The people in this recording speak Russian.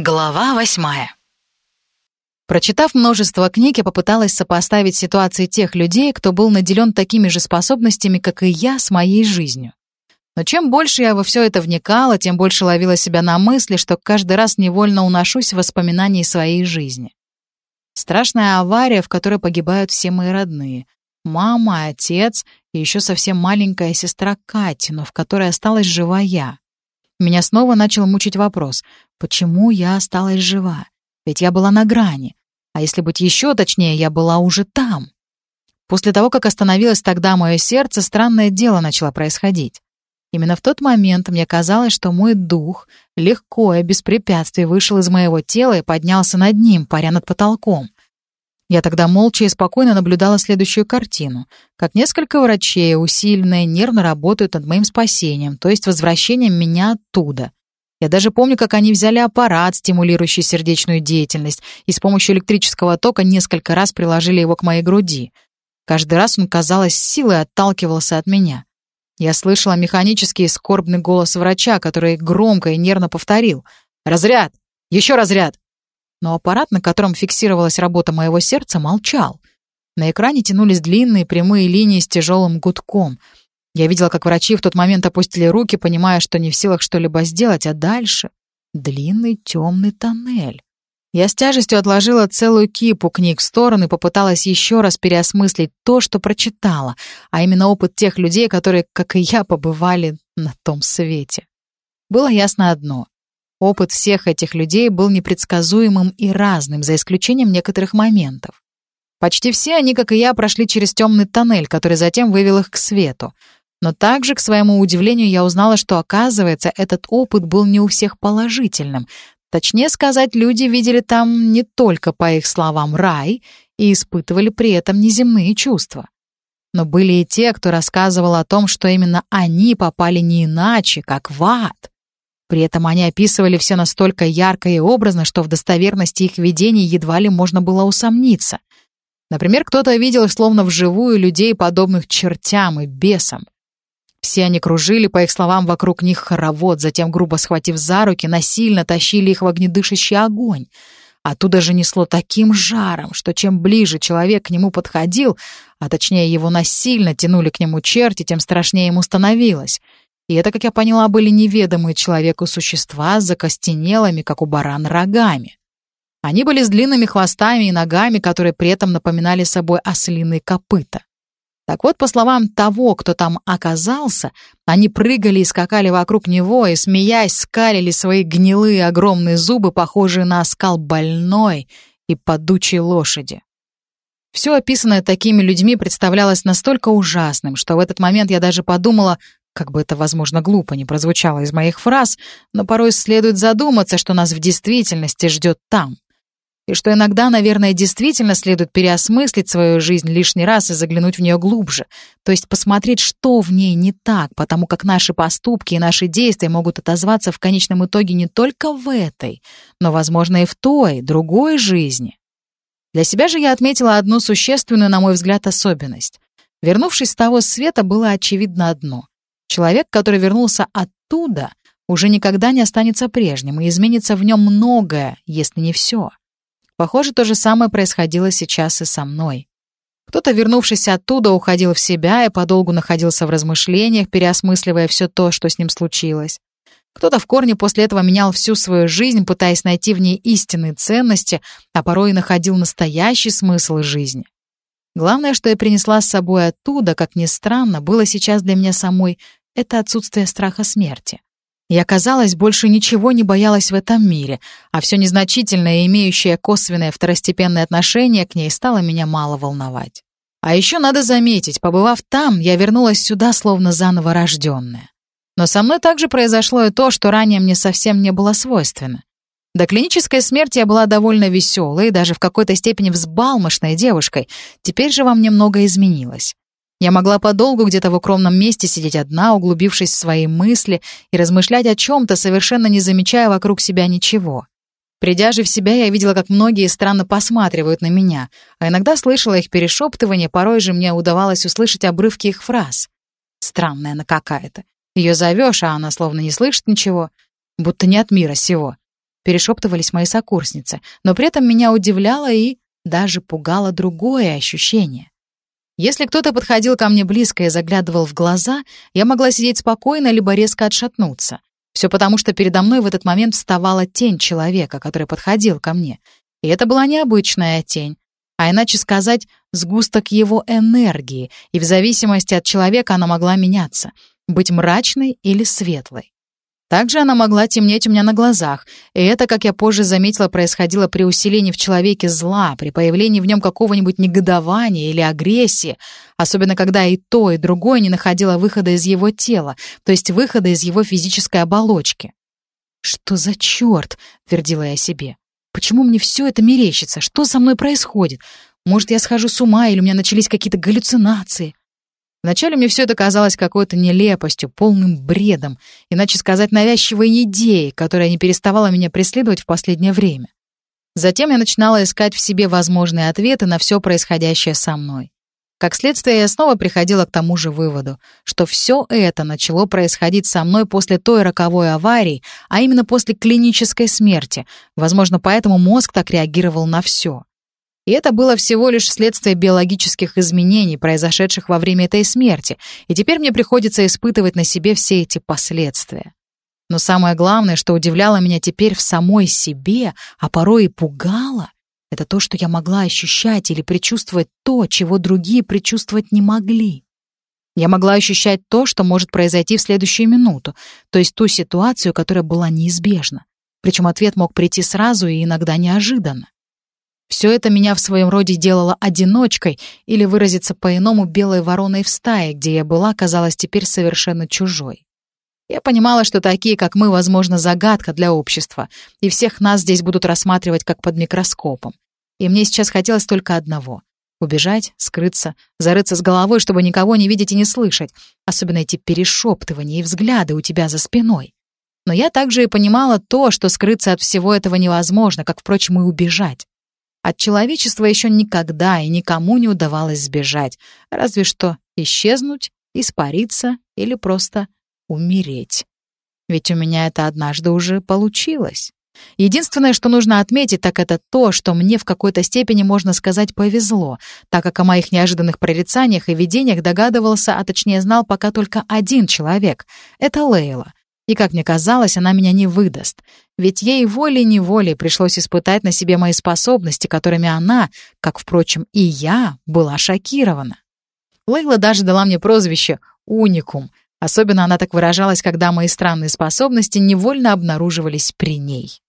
Глава восьмая. Прочитав множество книг, я попыталась сопоставить ситуации тех людей, кто был наделен такими же способностями, как и я, с моей жизнью. Но чем больше я во все это вникала, тем больше ловила себя на мысли, что каждый раз невольно уношусь в воспоминании своей жизни. Страшная авария, в которой погибают все мои родные. Мама, отец и еще совсем маленькая сестра Кати, но в которой осталась жива я. Меня снова начал мучить вопрос, почему я осталась жива? Ведь я была на грани. А если быть еще точнее, я была уже там. После того, как остановилось тогда мое сердце, странное дело начало происходить. Именно в тот момент мне казалось, что мой дух легко и без препятствий вышел из моего тела и поднялся над ним, паря над потолком. Я тогда молча и спокойно наблюдала следующую картину. Как несколько врачей, усиленные, нервно работают над моим спасением, то есть возвращением меня оттуда. Я даже помню, как они взяли аппарат, стимулирующий сердечную деятельность, и с помощью электрического тока несколько раз приложили его к моей груди. Каждый раз он, казалось, силой отталкивался от меня. Я слышала механический и скорбный голос врача, который громко и нервно повторил «Разряд! Еще разряд!» но аппарат, на котором фиксировалась работа моего сердца, молчал. На экране тянулись длинные прямые линии с тяжелым гудком. Я видела, как врачи в тот момент опустили руки, понимая, что не в силах что-либо сделать, а дальше — длинный темный тоннель. Я с тяжестью отложила целую кипу книг в сторону и попыталась еще раз переосмыслить то, что прочитала, а именно опыт тех людей, которые, как и я, побывали на том свете. Было ясно одно. Опыт всех этих людей был непредсказуемым и разным, за исключением некоторых моментов. Почти все они, как и я, прошли через темный тоннель, который затем вывел их к свету. Но также, к своему удивлению, я узнала, что, оказывается, этот опыт был не у всех положительным. Точнее сказать, люди видели там не только, по их словам, рай и испытывали при этом неземные чувства. Но были и те, кто рассказывал о том, что именно они попали не иначе, как в ад. При этом они описывали все настолько ярко и образно, что в достоверности их видений едва ли можно было усомниться. Например, кто-то видел словно вживую людей, подобных чертям и бесам. Все они кружили, по их словам, вокруг них хоровод, затем, грубо схватив за руки, насильно тащили их в огнедышащий огонь. Оттуда же несло таким жаром, что чем ближе человек к нему подходил, а точнее его насильно тянули к нему черти, тем страшнее ему становилось — и это, как я поняла, были неведомые человеку существа с закостенелыми, как у барана, рогами. Они были с длинными хвостами и ногами, которые при этом напоминали собой ослиные копыта. Так вот, по словам того, кто там оказался, они прыгали и скакали вокруг него и, смеясь, скалили свои гнилые огромные зубы, похожие на оскал больной и подучей лошади. Все описанное такими людьми представлялось настолько ужасным, что в этот момент я даже подумала, как бы это, возможно, глупо не прозвучало из моих фраз, но порой следует задуматься, что нас в действительности ждет там. И что иногда, наверное, действительно следует переосмыслить свою жизнь лишний раз и заглянуть в нее глубже, то есть посмотреть, что в ней не так, потому как наши поступки и наши действия могут отозваться в конечном итоге не только в этой, но, возможно, и в той, другой жизни. Для себя же я отметила одну существенную, на мой взгляд, особенность. Вернувшись с того света, было очевидно одно. Человек, который вернулся оттуда, уже никогда не останется прежним, и изменится в нем многое, если не все. Похоже, то же самое происходило сейчас и со мной. Кто-то, вернувшись оттуда, уходил в себя и подолгу находился в размышлениях, переосмысливая все то, что с ним случилось. Кто-то в корне после этого менял всю свою жизнь, пытаясь найти в ней истинные ценности, а порой и находил настоящий смысл жизни. Главное, что я принесла с собой оттуда, как ни странно, было сейчас для меня самой это отсутствие страха смерти. Я, казалось, больше ничего не боялась в этом мире, а все незначительное имеющее косвенное второстепенное отношение к ней стало меня мало волновать. А еще надо заметить, побывав там, я вернулась сюда словно заново рожденная. Но со мной также произошло и то, что ранее мне совсем не было свойственно. До клинической смерти я была довольно веселой и даже в какой-то степени взбалмошной девушкой, теперь же во мне многое изменилось. Я могла подолгу где-то в укромном месте сидеть одна, углубившись в свои мысли и размышлять о чем-то, совершенно не замечая вокруг себя ничего. Придя же в себя, я видела, как многие странно посматривают на меня, а иногда слышала их перешептывание, порой же мне удавалось услышать обрывки их фраз. Странная она какая-то. Ее зовешь, а она словно не слышит ничего, будто не от мира сего. перешептывались мои сокурсницы, но при этом меня удивляло и даже пугало другое ощущение. Если кто-то подходил ко мне близко и заглядывал в глаза, я могла сидеть спокойно, либо резко отшатнуться. Все потому, что передо мной в этот момент вставала тень человека, который подходил ко мне. И это была необычная тень, а иначе сказать, сгусток его энергии, и в зависимости от человека она могла меняться, быть мрачной или светлой. Также она могла темнеть у меня на глазах, и это, как я позже заметила, происходило при усилении в человеке зла, при появлении в нем какого-нибудь негодования или агрессии, особенно когда и то, и другое не находило выхода из его тела, то есть выхода из его физической оболочки. «Что за черт?» — твердила я себе. «Почему мне все это мерещится? Что со мной происходит? Может, я схожу с ума, или у меня начались какие-то галлюцинации?» Вначале мне все это казалось какой-то нелепостью, полным бредом, иначе сказать навязчивой идеей, которая не переставала меня преследовать в последнее время. Затем я начинала искать в себе возможные ответы на все происходящее со мной. Как следствие, я снова приходила к тому же выводу, что все это начало происходить со мной после той роковой аварии, а именно после клинической смерти. Возможно, поэтому мозг так реагировал на все. И это было всего лишь следствие биологических изменений, произошедших во время этой смерти, и теперь мне приходится испытывать на себе все эти последствия. Но самое главное, что удивляло меня теперь в самой себе, а порой и пугало, это то, что я могла ощущать или предчувствовать то, чего другие предчувствовать не могли. Я могла ощущать то, что может произойти в следующую минуту, то есть ту ситуацию, которая была неизбежна. Причем ответ мог прийти сразу и иногда неожиданно. Все это меня в своем роде делало одиночкой или, выразиться по-иному, белой вороной в стае, где я была, казалась теперь совершенно чужой. Я понимала, что такие, как мы, возможно, загадка для общества, и всех нас здесь будут рассматривать как под микроскопом. И мне сейчас хотелось только одного — убежать, скрыться, зарыться с головой, чтобы никого не видеть и не слышать, особенно эти перешептывания и взгляды у тебя за спиной. Но я также и понимала то, что скрыться от всего этого невозможно, как, впрочем, и убежать. От человечества еще никогда и никому не удавалось сбежать, разве что исчезнуть, испариться или просто умереть. Ведь у меня это однажды уже получилось. Единственное, что нужно отметить, так это то, что мне в какой-то степени, можно сказать, повезло, так как о моих неожиданных прорицаниях и видениях догадывался, а точнее знал пока только один человек — это Лейла, и, как мне казалось, она меня не выдаст. Ведь ей волей-неволей пришлось испытать на себе мои способности, которыми она, как, впрочем, и я, была шокирована. Лейла даже дала мне прозвище «Уникум». Особенно она так выражалась, когда мои странные способности невольно обнаруживались при ней.